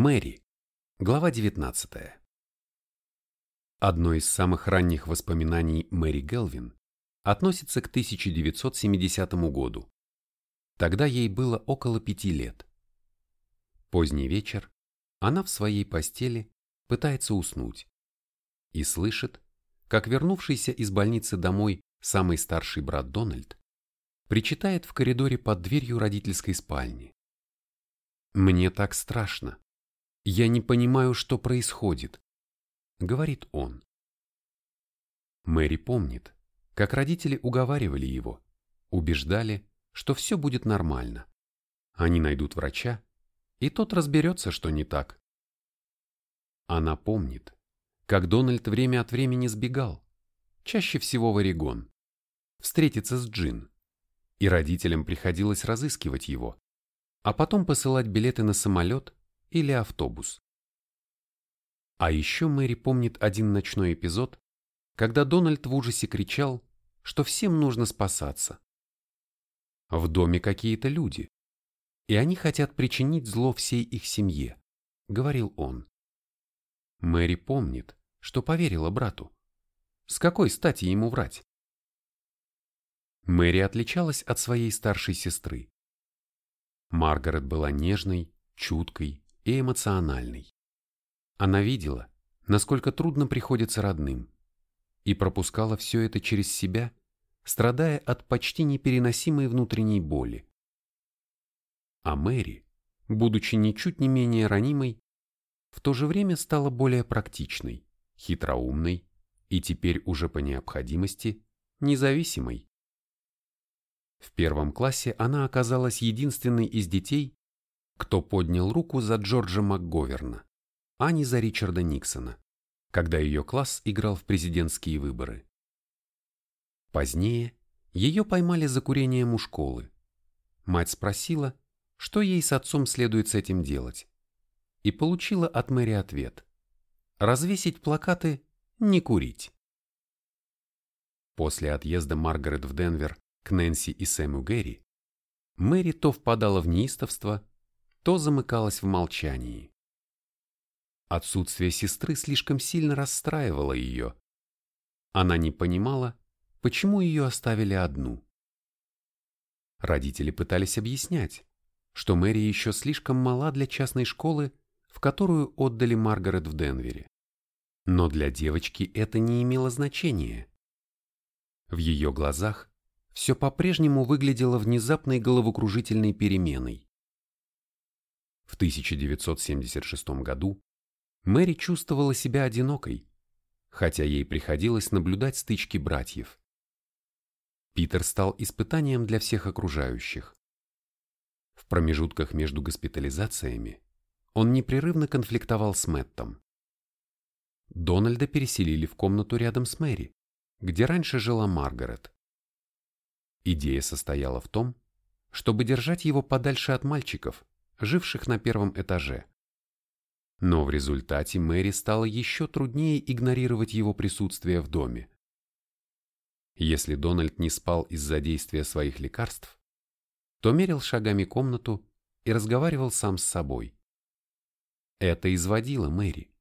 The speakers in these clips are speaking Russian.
Мэри. Глава 19. Одно из самых ранних воспоминаний Мэри Гелвин относится к 1970 году. Тогда ей было около пяти лет. Поздний вечер, она в своей постели пытается уснуть и слышит, как вернувшийся из больницы домой самый старший брат Дональд причитает в коридоре под дверью родительской спальни. «Мне так страшно. Я не понимаю, что происходит говорит он. Мэри помнит, как родители уговаривали его, убеждали, что все будет нормально. Они найдут врача, и тот разберется, что не так. Она помнит, как Дональд время от времени сбегал, чаще всего в Орегон, встретиться с Джин, и родителям приходилось разыскивать его, а потом посылать билеты на самолет или автобус. А еще Мэри помнит один ночной эпизод, когда Дональд в ужасе кричал, что всем нужно спасаться. В доме какие-то люди, и они хотят причинить зло всей их семье, говорил он. Мэри помнит, что поверила брату. С какой стати ему врать? Мэри отличалась от своей старшей сестры. Маргарет была нежной, чуткой и эмоциональной. Она видела, насколько трудно приходится родным, и пропускала все это через себя, страдая от почти непереносимой внутренней боли. А Мэри, будучи ничуть не менее ранимой, в то же время стала более практичной, хитроумной и теперь уже по необходимости независимой. В первом классе она оказалась единственной из детей, кто поднял руку за Джорджа МакГоверна а не за Ричарда Никсона, когда ее класс играл в президентские выборы. Позднее ее поймали за курением у школы. Мать спросила, что ей с отцом следует с этим делать, и получила от Мэри ответ – развесить плакаты «не курить». После отъезда Маргарет в Денвер к Нэнси и Сэму Гэри, Мэри то впадала в неистовство, то замыкалась в молчании. Отсутствие сестры слишком сильно расстраивало ее. Она не понимала, почему ее оставили одну. Родители пытались объяснять, что Мэри еще слишком мала для частной школы, в которую отдали Маргарет в Денвере. Но для девочки это не имело значения. В ее глазах все по-прежнему выглядело внезапной головокружительной переменой. В 1976 году Мэри чувствовала себя одинокой, хотя ей приходилось наблюдать стычки братьев. Питер стал испытанием для всех окружающих. В промежутках между госпитализациями он непрерывно конфликтовал с Мэттом. Дональда переселили в комнату рядом с Мэри, где раньше жила Маргарет. Идея состояла в том, чтобы держать его подальше от мальчиков, живших на первом этаже. Но в результате Мэри стало еще труднее игнорировать его присутствие в доме. Если Дональд не спал из-за действия своих лекарств, то мерил шагами комнату и разговаривал сам с собой. Это изводило Мэри,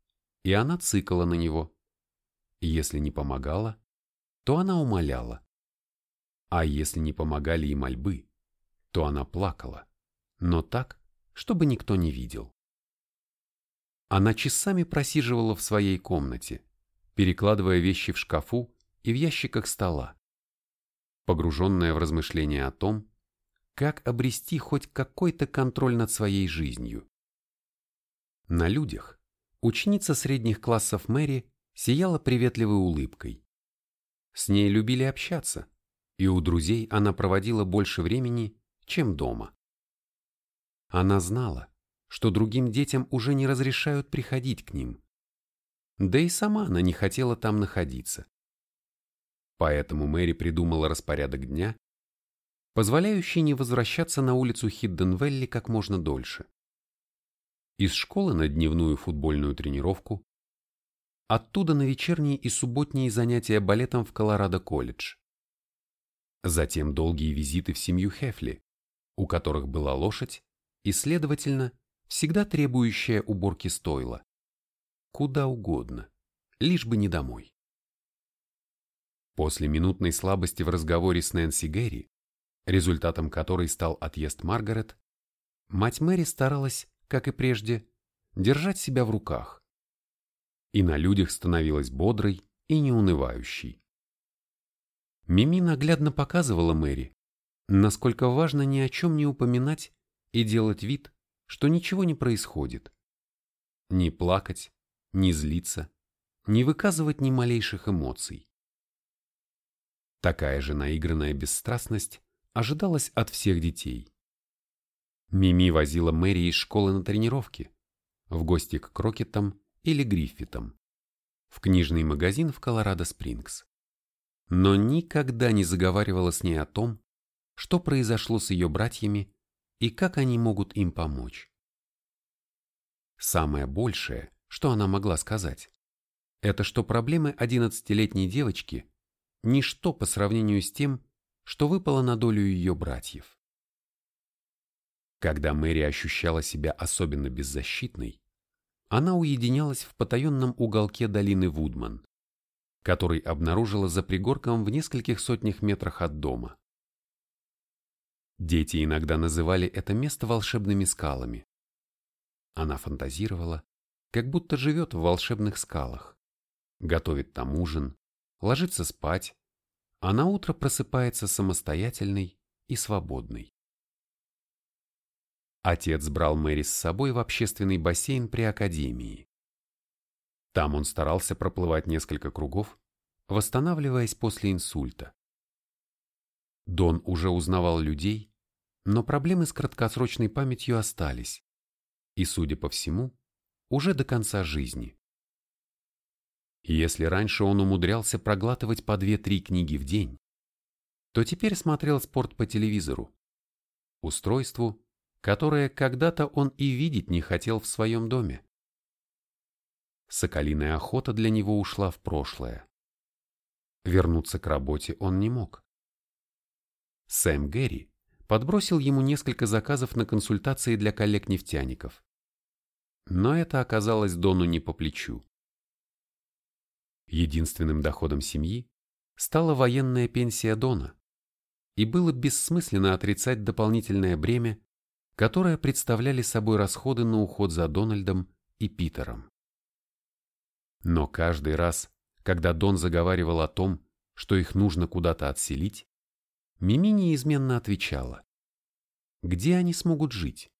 и она цикала на него. Если не помогала, то она умоляла. А если не помогали и мольбы, то она плакала, но так, чтобы никто не видел. Она часами просиживала в своей комнате, перекладывая вещи в шкафу и в ящиках стола, погруженная в размышления о том, как обрести хоть какой-то контроль над своей жизнью. На людях ученица средних классов Мэри сияла приветливой улыбкой. С ней любили общаться, и у друзей она проводила больше времени, чем дома. Она знала, что другим детям уже не разрешают приходить к ним. Да и сама она не хотела там находиться. Поэтому Мэри придумала распорядок дня, позволяющий не возвращаться на улицу Хидденвелли как можно дольше. Из школы на дневную футбольную тренировку, оттуда на вечерние и субботние занятия балетом в Колорадо-колледж. Затем долгие визиты в семью Хефли, у которых была лошадь, и, следовательно, всегда требующая уборки стойла. Куда угодно, лишь бы не домой. После минутной слабости в разговоре с Нэнси Гэри, результатом которой стал отъезд Маргарет, мать Мэри старалась, как и прежде, держать себя в руках. И на людях становилась бодрой и неунывающей. Мими наглядно показывала Мэри, насколько важно ни о чем не упоминать и делать вид, что ничего не происходит. Не плакать, не злиться, не выказывать ни малейших эмоций. Такая же наигранная бесстрастность ожидалась от всех детей. Мими возила Мэри из школы на тренировки, в гости к Крокетам или Гриффитам, в книжный магазин в Колорадо-Спрингс. Но никогда не заговаривала с ней о том, что произошло с ее братьями и как они могут им помочь. Самое большее, что она могла сказать, это что проблемы 11-летней девочки – ничто по сравнению с тем, что выпало на долю ее братьев. Когда Мэри ощущала себя особенно беззащитной, она уединялась в потаенном уголке долины Вудман, который обнаружила за пригорком в нескольких сотнях метрах от дома. Дети иногда называли это место волшебными скалами. Она фантазировала, как будто живет в волшебных скалах, готовит там ужин, ложится спать, а на утро просыпается самостоятельной и свободной. Отец брал Мэри с собой в общественный бассейн при академии. Там он старался проплывать несколько кругов, восстанавливаясь после инсульта. Дон уже узнавал людей, но проблемы с краткосрочной памятью остались, и, судя по всему, уже до конца жизни. Если раньше он умудрялся проглатывать по две-три книги в день, то теперь смотрел спорт по телевизору, устройству, которое когда-то он и видеть не хотел в своем доме. Соколиная охота для него ушла в прошлое. Вернуться к работе он не мог. Сэм Гэри подбросил ему несколько заказов на консультации для коллег-нефтяников. Но это оказалось Дону не по плечу. Единственным доходом семьи стала военная пенсия Дона, и было бессмысленно отрицать дополнительное бремя, которое представляли собой расходы на уход за Дональдом и Питером. Но каждый раз, когда Дон заговаривал о том, что их нужно куда-то отселить, Мими неизменно отвечала. Где они смогут жить?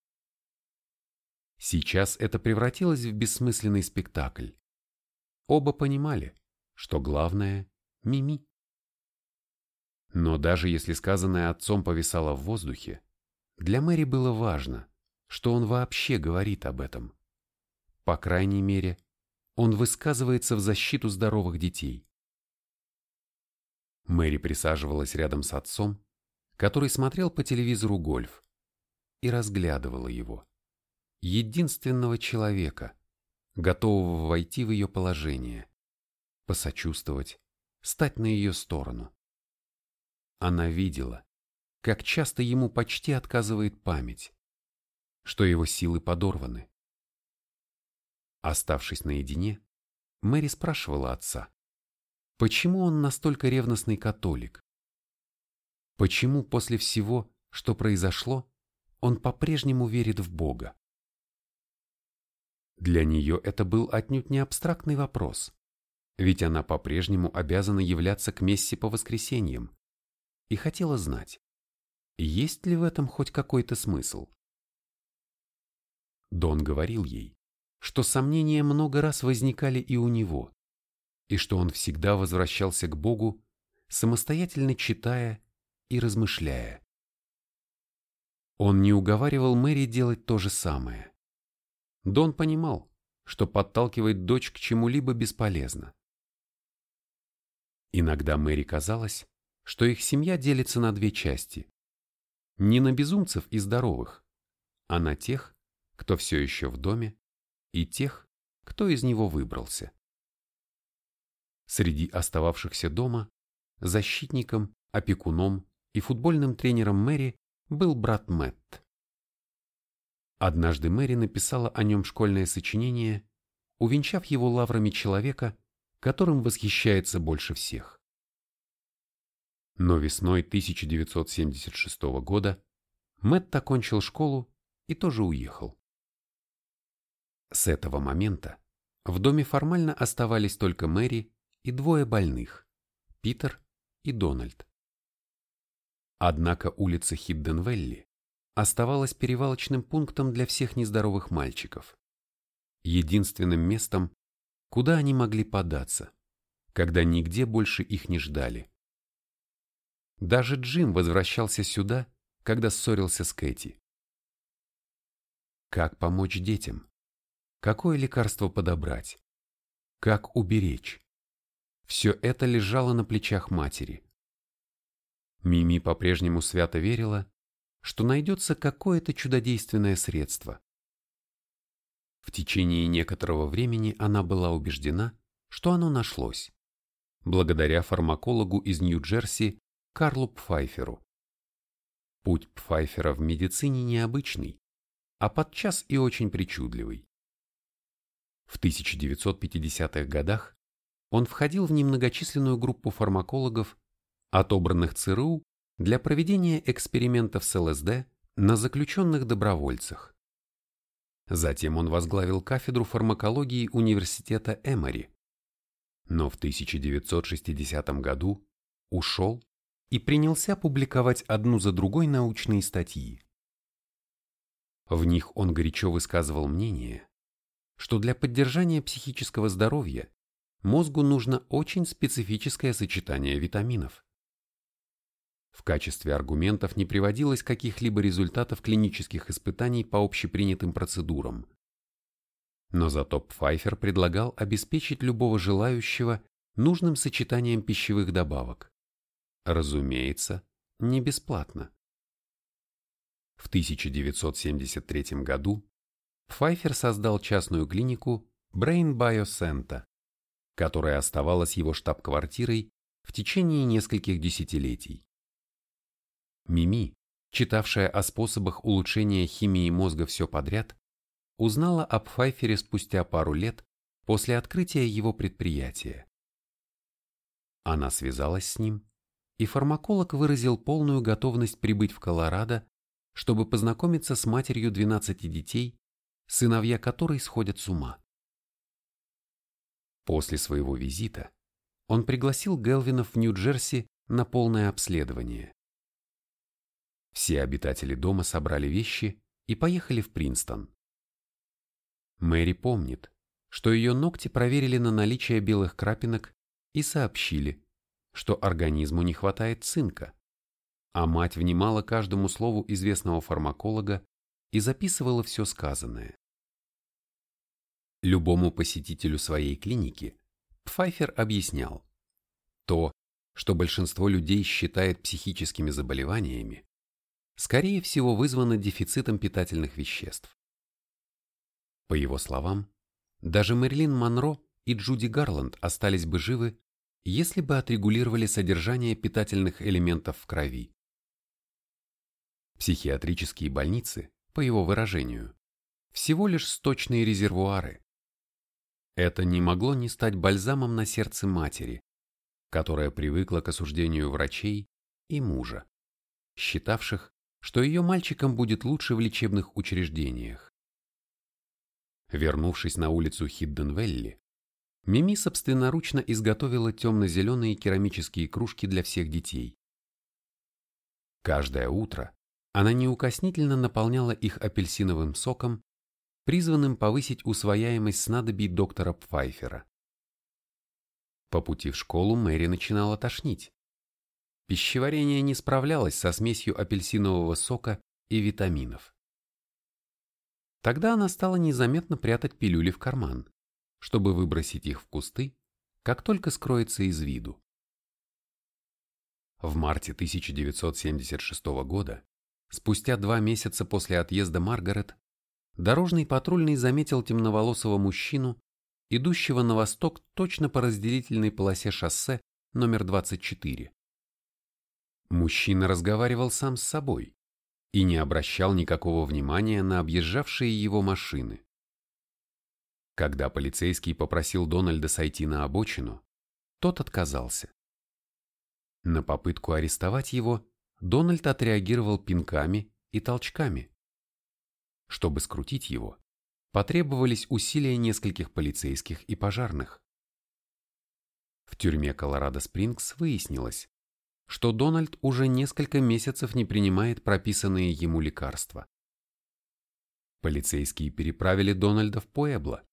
Сейчас это превратилось в бессмысленный спектакль. Оба понимали, что главное – Мими. Но даже если сказанное отцом повисало в воздухе, для Мэри было важно, что он вообще говорит об этом. По крайней мере, он высказывается в защиту здоровых детей. Мэри присаживалась рядом с отцом, который смотрел по телевизору гольф, и разглядывала его. Единственного человека, готового войти в ее положение, посочувствовать, стать на ее сторону. Она видела, как часто ему почти отказывает память, что его силы подорваны. Оставшись наедине, Мэри спрашивала отца, Почему он настолько ревностный католик? Почему после всего, что произошло, он по-прежнему верит в Бога? Для нее это был отнюдь не абстрактный вопрос, ведь она по-прежнему обязана являться к мессе по воскресеньям и хотела знать, есть ли в этом хоть какой-то смысл. Дон говорил ей, что сомнения много раз возникали и у него, и что он всегда возвращался к Богу, самостоятельно читая и размышляя. Он не уговаривал Мэри делать то же самое. Дон понимал, что подталкивать дочь к чему-либо бесполезно. Иногда Мэри казалось, что их семья делится на две части. Не на безумцев и здоровых, а на тех, кто все еще в доме, и тех, кто из него выбрался. Среди остававшихся дома защитником, опекуном и футбольным тренером Мэри был брат Мэтт. Однажды Мэри написала о нем школьное сочинение, увенчав его лаврами человека, которым восхищается больше всех. Но весной 1976 года Мэтт окончил школу и тоже уехал. С этого момента в доме формально оставались только Мэри и двое больных – Питер и Дональд. Однако улица Хидденвелли оставалась перевалочным пунктом для всех нездоровых мальчиков, единственным местом, куда они могли податься, когда нигде больше их не ждали. Даже Джим возвращался сюда, когда ссорился с Кэти. Как помочь детям? Какое лекарство подобрать? Как уберечь? Все это лежало на плечах матери. Мими по-прежнему свято верила, что найдется какое-то чудодейственное средство. В течение некоторого времени она была убеждена, что оно нашлось, благодаря фармакологу из Нью-Джерси Карлу Пфайферу. Путь Пфайфера в медицине необычный, а подчас и очень причудливый. В 1950-х годах он входил в немногочисленную группу фармакологов, отобранных ЦРУ для проведения экспериментов с ЛСД на заключенных добровольцах. Затем он возглавил кафедру фармакологии университета Эмори. Но в 1960 году ушел и принялся публиковать одну за другой научные статьи. В них он горячо высказывал мнение, что для поддержания психического здоровья мозгу нужно очень специфическое сочетание витаминов. В качестве аргументов не приводилось каких-либо результатов клинических испытаний по общепринятым процедурам. Но зато Пфайфер предлагал обеспечить любого желающего нужным сочетанием пищевых добавок. Разумеется, не бесплатно. В 1973 году Пфайфер создал частную клинику Brain Biocenter, которая оставалась его штаб-квартирой в течение нескольких десятилетий. Мими, читавшая о способах улучшения химии мозга все подряд, узнала об Пфайфере спустя пару лет после открытия его предприятия. Она связалась с ним, и фармаколог выразил полную готовность прибыть в Колорадо, чтобы познакомиться с матерью 12 детей, сыновья которой сходят с ума. После своего визита он пригласил Гелвинов в Нью-Джерси на полное обследование. Все обитатели дома собрали вещи и поехали в Принстон. Мэри помнит, что ее ногти проверили на наличие белых крапинок и сообщили, что организму не хватает цинка, а мать внимала каждому слову известного фармаколога и записывала все сказанное. Любому посетителю своей клиники Пфайфер объяснял, то, что большинство людей считает психическими заболеваниями, скорее всего вызвано дефицитом питательных веществ. По его словам, даже Мэрилин Монро и Джуди Гарланд остались бы живы, если бы отрегулировали содержание питательных элементов в крови. Психиатрические больницы, по его выражению, всего лишь сточные резервуары. Это не могло не стать бальзамом на сердце матери, которая привыкла к осуждению врачей и мужа, считавших, что ее мальчикам будет лучше в лечебных учреждениях. Вернувшись на улицу Хидденвелли, Мими собственноручно изготовила темно-зеленые керамические кружки для всех детей. Каждое утро она неукоснительно наполняла их апельсиновым соком, призванным повысить усвояемость снадобий доктора Пфайфера. По пути в школу Мэри начинала тошнить. Пищеварение не справлялось со смесью апельсинового сока и витаминов. Тогда она стала незаметно прятать пилюли в карман, чтобы выбросить их в кусты, как только скроется из виду. В марте 1976 года, спустя два месяца после отъезда Маргарет, дорожный патрульный заметил темноволосого мужчину, идущего на восток точно по разделительной полосе шоссе номер 24. Мужчина разговаривал сам с собой, и не обращал никакого внимания на объезжавшие его машины. Когда полицейский попросил Дональда сойти на обочину, тот отказался. На попытку арестовать его Дональд отреагировал пинками и толчками. Чтобы скрутить его, потребовались усилия нескольких полицейских и пожарных. В тюрьме Колорадо-Спрингс выяснилось, что Дональд уже несколько месяцев не принимает прописанные ему лекарства. Полицейские переправили Дональда в Пуэбло.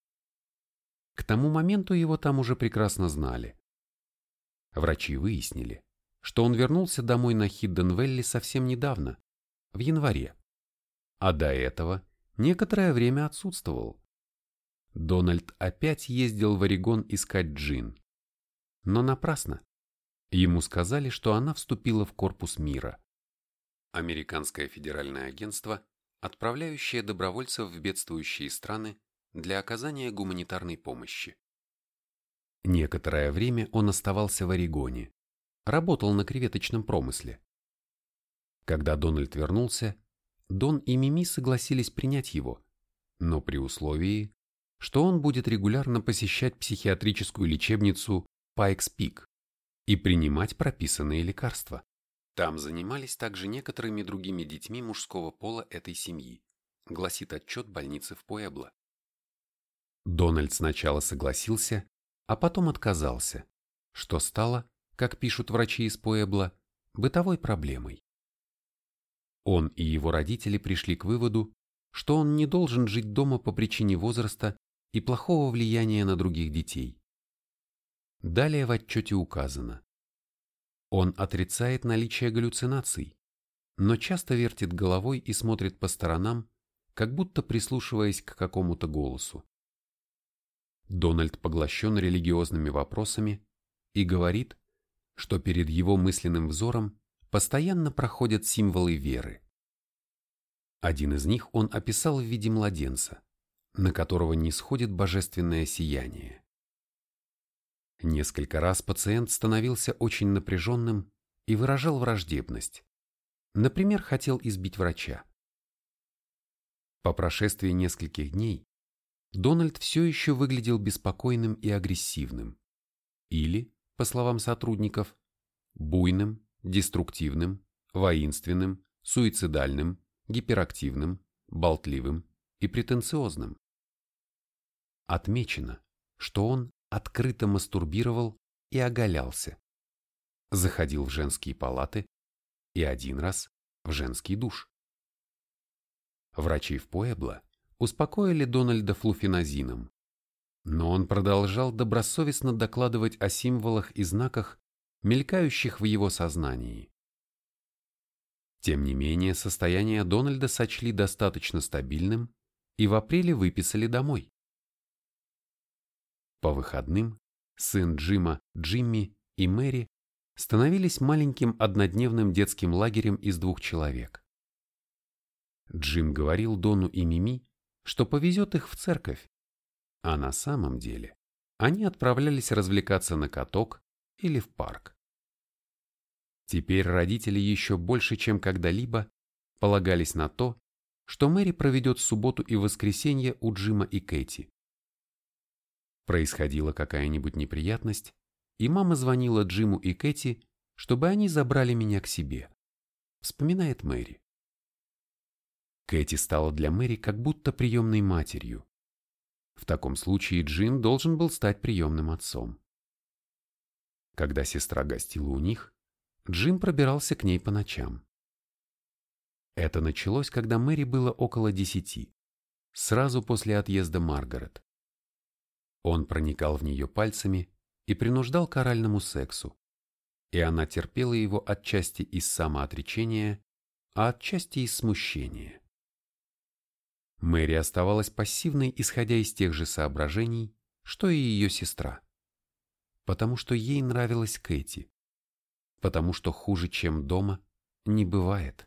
К тому моменту его там уже прекрасно знали. Врачи выяснили, что он вернулся домой на Хидденвелли совсем недавно, в январе, а до этого некоторое время отсутствовал. Дональд опять ездил в Орегон искать Джин. Но напрасно. Ему сказали, что она вступила в корпус мира. Американское федеральное агентство, отправляющее добровольцев в бедствующие страны для оказания гуманитарной помощи. Некоторое время он оставался в Орегоне, работал на креветочном промысле. Когда Дональд вернулся, Дон и Мими согласились принять его, но при условии, что он будет регулярно посещать психиатрическую лечебницу Пайкс Пик и принимать прописанные лекарства. Там занимались также некоторыми другими детьми мужского пола этой семьи, гласит отчет больницы в Пуэбло. Дональд сначала согласился, а потом отказался, что стало, как пишут врачи из Пуэбло, бытовой проблемой. Он и его родители пришли к выводу, что он не должен жить дома по причине возраста и плохого влияния на других детей. Далее в отчете указано. Он отрицает наличие галлюцинаций, но часто вертит головой и смотрит по сторонам, как будто прислушиваясь к какому-то голосу. Дональд поглощен религиозными вопросами и говорит, что перед его мысленным взором постоянно проходят символы веры. Один из них он описал в виде младенца, на которого не сходит божественное сияние. Несколько раз пациент становился очень напряженным и выражал враждебность. Например, хотел избить врача. По прошествии нескольких дней Дональд все еще выглядел беспокойным и агрессивным. Или, по словам сотрудников, буйным, деструктивным, воинственным, суицидальным, гиперактивным, болтливым и претенциозным. Отмечено, что он открыто мастурбировал и оголялся, заходил в женские палаты и один раз в женский душ. Врачи в Пуэбло успокоили Дональда флуфеназином, но он продолжал добросовестно докладывать о символах и знаках, мелькающих в его сознании. Тем не менее, состояние Дональда сочли достаточно стабильным и в апреле выписали домой. По выходным сын Джима, Джимми и Мэри становились маленьким однодневным детским лагерем из двух человек. Джим говорил Дону и Мими, что повезет их в церковь, а на самом деле они отправлялись развлекаться на каток или в парк. Теперь родители еще больше, чем когда-либо, полагались на то, что Мэри проведет субботу и воскресенье у Джима и Кэти. Происходила какая-нибудь неприятность, и мама звонила Джиму и Кэти, чтобы они забрали меня к себе, вспоминает Мэри. Кэти стала для Мэри как будто приемной матерью. В таком случае Джим должен был стать приемным отцом. Когда сестра гостила у них, Джим пробирался к ней по ночам. Это началось, когда Мэри было около десяти, сразу после отъезда Маргарет. Он проникал в нее пальцами и принуждал к оральному сексу, и она терпела его отчасти из самоотречения, а отчасти из смущения. Мэри оставалась пассивной, исходя из тех же соображений, что и ее сестра, потому что ей нравилась Кэти, потому что хуже, чем дома, не бывает.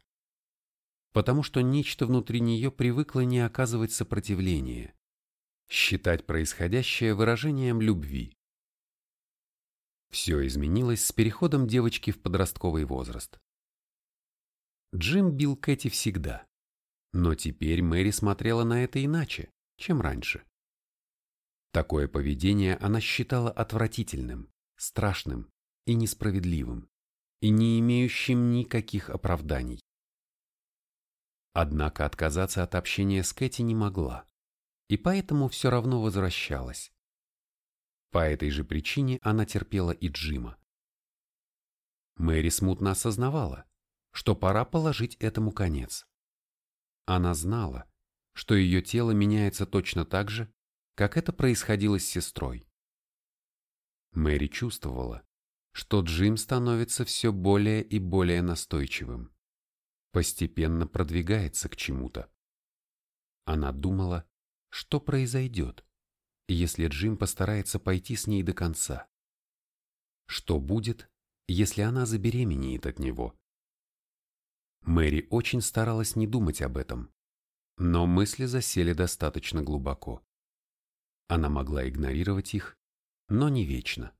Потому что нечто внутри нее привыкло не оказывать сопротивления, считать происходящее выражением любви. Все изменилось с переходом девочки в подростковый возраст. Джим бил Кэти всегда. Но теперь Мэри смотрела на это иначе, чем раньше. Такое поведение она считала отвратительным, страшным и несправедливым, и не имеющим никаких оправданий. Однако отказаться от общения с Кэти не могла, и поэтому все равно возвращалась. По этой же причине она терпела и Джима. Мэри смутно осознавала, что пора положить этому конец. Она знала, что ее тело меняется точно так же, как это происходило с сестрой. Мэри чувствовала, что Джим становится все более и более настойчивым, постепенно продвигается к чему-то. Она думала, что произойдет, если Джим постарается пойти с ней до конца. Что будет, если она забеременеет от него? Мэри очень старалась не думать об этом, но мысли засели достаточно глубоко. Она могла игнорировать их, но не вечно.